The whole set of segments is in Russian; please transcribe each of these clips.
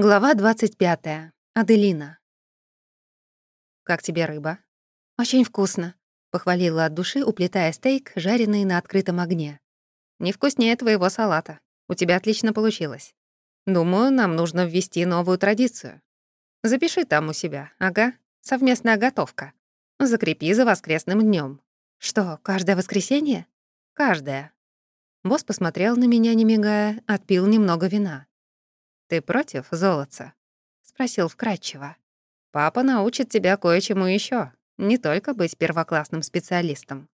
Глава 25. Аделина. «Как тебе рыба?» «Очень вкусно», — похвалила от души, уплетая стейк, жареный на открытом огне. «Не вкуснее твоего салата. У тебя отлично получилось. Думаю, нам нужно ввести новую традицию. Запиши там у себя, ага, совместная готовка. Закрепи за воскресным днем. «Что, каждое воскресенье?» «Каждое». Босс посмотрел на меня, не мигая, отпил немного вина. «Ты против, золотца?» — спросил вкратчиво. «Папа научит тебя кое-чему еще, не только быть первоклассным специалистом».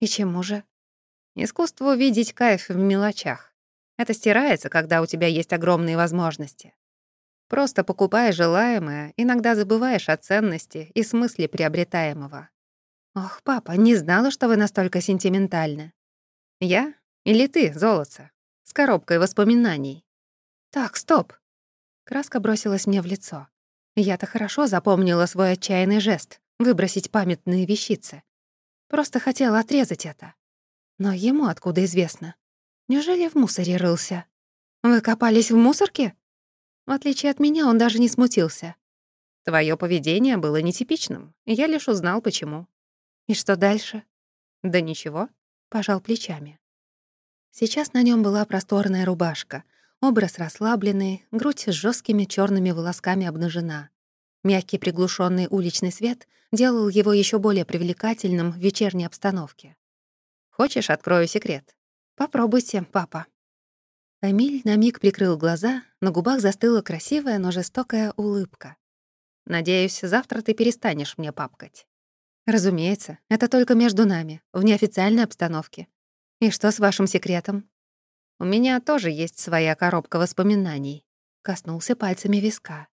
«И чему же?» «Искусству видеть кайф в мелочах. Это стирается, когда у тебя есть огромные возможности. Просто покупая желаемое, иногда забываешь о ценности и смысле приобретаемого». «Ох, папа, не знала, что вы настолько сентиментальны». «Я? Или ты, золотце? С коробкой воспоминаний?» «Так, стоп!» Краска бросилась мне в лицо. Я-то хорошо запомнила свой отчаянный жест — выбросить памятные вещицы. Просто хотела отрезать это. Но ему откуда известно? Неужели в мусоре рылся? Вы копались в мусорке? В отличие от меня, он даже не смутился. Твое поведение было нетипичным. Я лишь узнал, почему. И что дальше? Да ничего, пожал плечами. Сейчас на нем была просторная рубашка — Образ расслабленный, грудь с жесткими черными волосками обнажена. Мягкий приглушенный уличный свет делал его еще более привлекательным в вечерней обстановке. «Хочешь, открою секрет?» «Попробуйте, папа». Эмиль на миг прикрыл глаза, на губах застыла красивая, но жестокая улыбка. «Надеюсь, завтра ты перестанешь мне папкать». «Разумеется, это только между нами, в неофициальной обстановке. И что с вашим секретом?» У меня тоже есть своя коробка воспоминаний. Коснулся пальцами виска.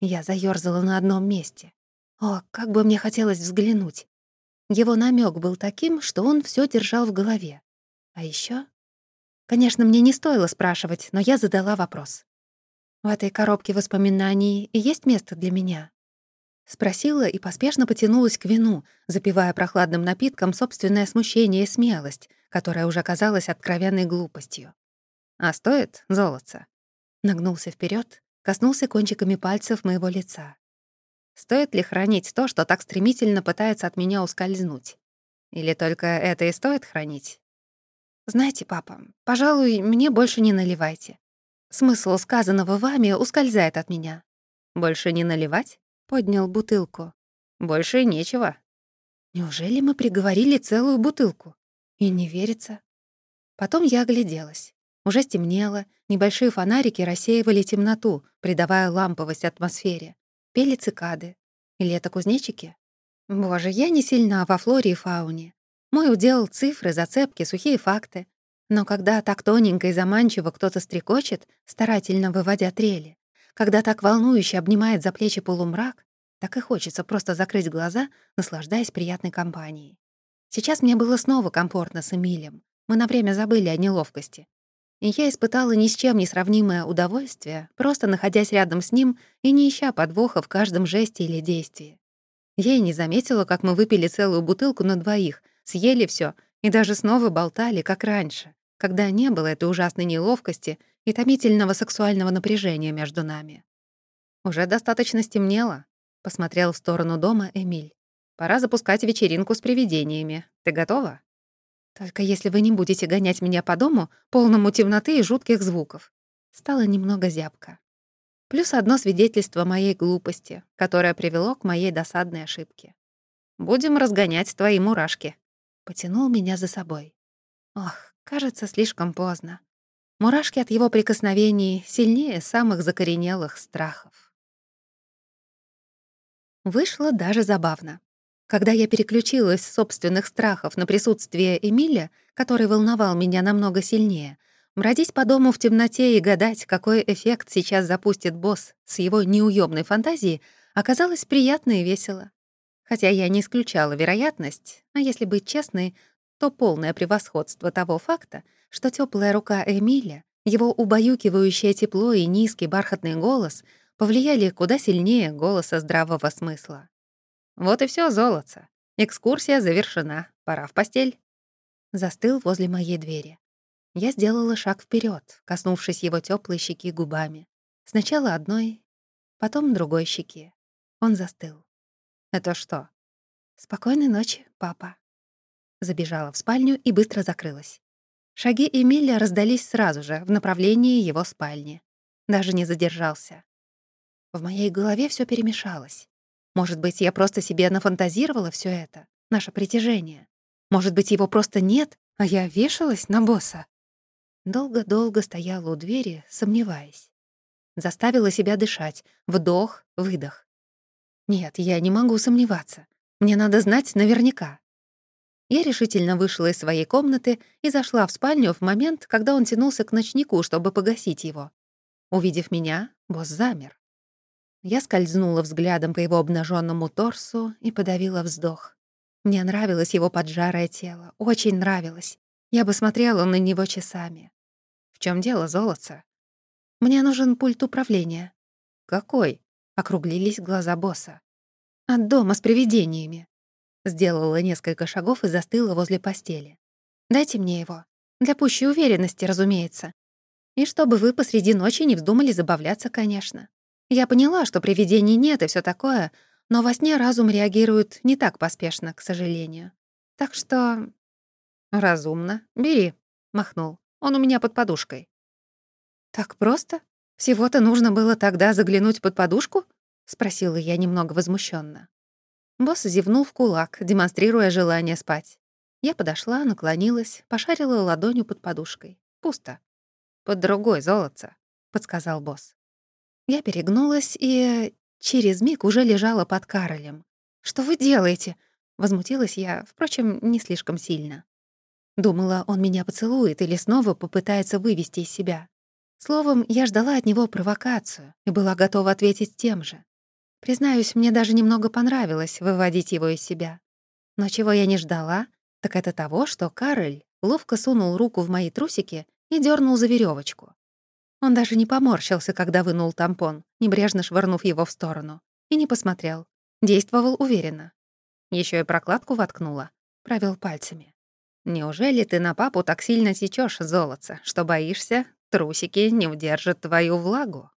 Я заёрзала на одном месте. О, как бы мне хотелось взглянуть. Его намек был таким, что он все держал в голове. А еще, Конечно, мне не стоило спрашивать, но я задала вопрос. «В этой коробке воспоминаний есть место для меня?» Спросила и поспешно потянулась к вину, запивая прохладным напитком собственное смущение и смелость, которая уже казалась откровенной глупостью. А стоит золотца? Нагнулся вперед, коснулся кончиками пальцев моего лица. Стоит ли хранить то, что так стремительно пытается от меня ускользнуть? Или только это и стоит хранить? Знаете, папа, пожалуй, мне больше не наливайте. Смысл сказанного вами ускользает от меня. Больше не наливать? Поднял бутылку. Больше нечего. Неужели мы приговорили целую бутылку? И не верится. Потом я огляделась. Уже стемнело, небольшие фонарики рассеивали темноту, придавая ламповость атмосфере. Пели цикады. Или это кузнечики? Боже, я не сильна во флоре и фауне. Мой удел — цифры, зацепки, сухие факты. Но когда так тоненько и заманчиво кто-то стрекочет, старательно выводя трели, когда так волнующе обнимает за плечи полумрак, так и хочется просто закрыть глаза, наслаждаясь приятной компанией. Сейчас мне было снова комфортно с Эмилем. Мы на время забыли о неловкости. И я испытала ни с чем не сравнимое удовольствие, просто находясь рядом с ним и не ища подвоха в каждом жесте или действии. Я и не заметила, как мы выпили целую бутылку на двоих, съели все и даже снова болтали, как раньше, когда не было этой ужасной неловкости и томительного сексуального напряжения между нами. «Уже достаточно стемнело», — посмотрел в сторону дома Эмиль. «Пора запускать вечеринку с привидениями. Ты готова?» Только если вы не будете гонять меня по дому, полному темноты и жутких звуков. Стало немного зябко. Плюс одно свидетельство моей глупости, которое привело к моей досадной ошибке. «Будем разгонять твои мурашки», — потянул меня за собой. Ох, кажется, слишком поздно. Мурашки от его прикосновений сильнее самых закоренелых страхов. Вышло даже забавно. Когда я переключилась с собственных страхов на присутствие Эмиля, который волновал меня намного сильнее, бродить по дому в темноте и гадать, какой эффект сейчас запустит босс с его неуёбной фантазией, оказалось приятно и весело. Хотя я не исключала вероятность, а если быть честной, то полное превосходство того факта, что теплая рука Эмиля, его убаюкивающее тепло и низкий бархатный голос повлияли куда сильнее голоса здравого смысла. Вот и все, золотце. Экскурсия завершена. Пора в постель. Застыл возле моей двери. Я сделала шаг вперед, коснувшись его теплой щеки губами. Сначала одной, потом другой щеки. Он застыл. «Это что?» «Спокойной ночи, папа». Забежала в спальню и быстро закрылась. Шаги Эмиля раздались сразу же, в направлении его спальни. Даже не задержался. В моей голове все перемешалось. Может быть, я просто себе нафантазировала все это, наше притяжение. Может быть, его просто нет, а я вешалась на босса. Долго-долго стояла у двери, сомневаясь. Заставила себя дышать. Вдох, выдох. Нет, я не могу сомневаться. Мне надо знать наверняка. Я решительно вышла из своей комнаты и зашла в спальню в момент, когда он тянулся к ночнику, чтобы погасить его. Увидев меня, босс замер. Я скользнула взглядом по его обнаженному торсу и подавила вздох. Мне нравилось его поджарое тело, очень нравилось. Я бы смотрела на него часами. В чем дело, золотце? Мне нужен пульт управления. Какой? Округлились глаза босса. От дома с привидениями. Сделала несколько шагов и застыла возле постели. «Дайте мне его. Для пущей уверенности, разумеется. И чтобы вы посреди ночи не вздумали забавляться, конечно. Я поняла, что привидений нет и все такое, но во сне разум реагирует не так поспешно, к сожалению. Так что...» «Разумно. Бери», — махнул. «Он у меня под подушкой». «Так просто? Всего-то нужно было тогда заглянуть под подушку?» — спросила я немного возмущенно. Босс зевнул в кулак, демонстрируя желание спать. Я подошла, наклонилась, пошарила ладонью под подушкой. Пусто. «Под другой, золотце», — подсказал босс. Я перегнулась и через миг уже лежала под Каролем. «Что вы делаете?» — возмутилась я, впрочем, не слишком сильно. Думала, он меня поцелует или снова попытается вывести из себя. Словом, я ждала от него провокацию и была готова ответить тем же. Признаюсь, мне даже немного понравилось выводить его из себя. Но чего я не ждала, так это того, что Кароль ловко сунул руку в мои трусики и дернул за веревочку. Он даже не поморщился, когда вынул тампон, небрежно швырнув его в сторону, и не посмотрел. Действовал уверенно. Еще и прокладку воткнула, провел пальцами. «Неужели ты на папу так сильно течешь, золотце, что боишься, трусики не удержат твою влагу?»